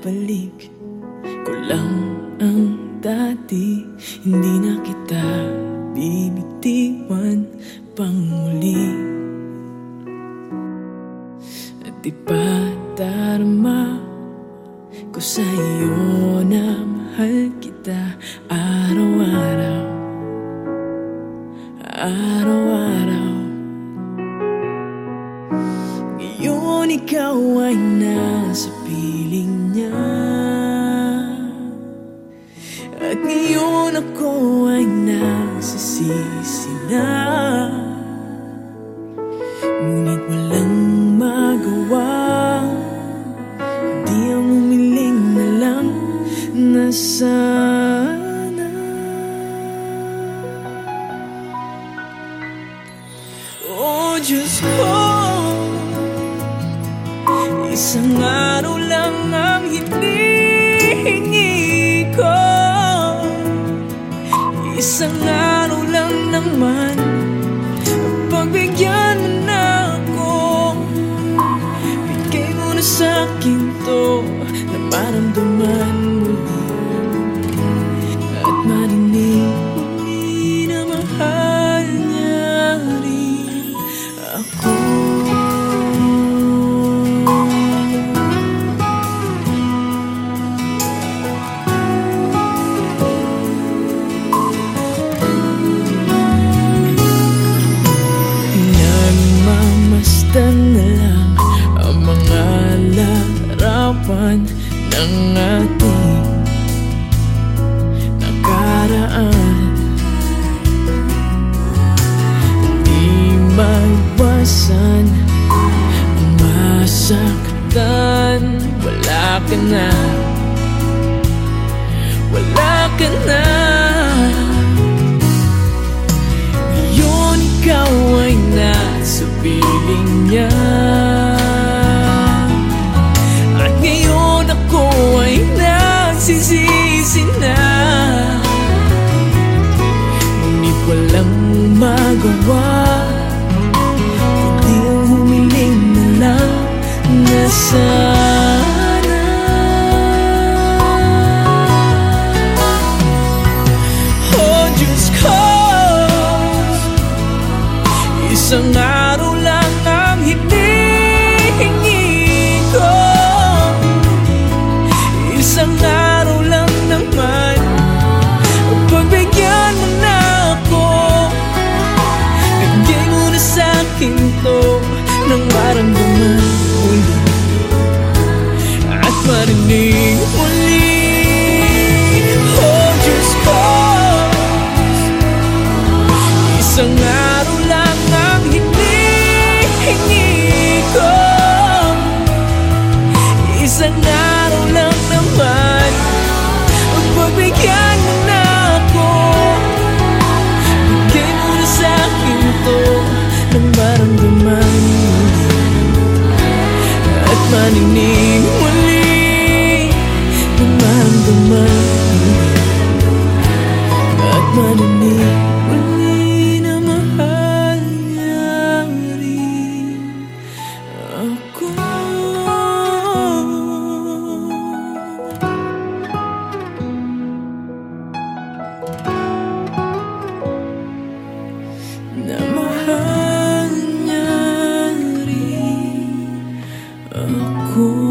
babalik ko lang ang dati Hindi na kita bibitiwan pang muli. Di ba darma ko sa iyo na mahal kita araw-araw. Araw-araw. Ngayon ikaw ay nasa Diyos ko Isang araw lang ang hinihingi ko. Isang araw lang naman masaktan Wala ka na, wala ka na. Ngayon ikaw ay nasa piling niya. At ngayon ako ay nagsisisi na. Ngunit walang magawa sana Oh Diyos ko Isang Isang araw lang ang hinihingi ko. Isang araw lang naman Ang pagbigyan mo na ako. Bigay mo na sa'kin ito Nang maramdaman. At maninig Aku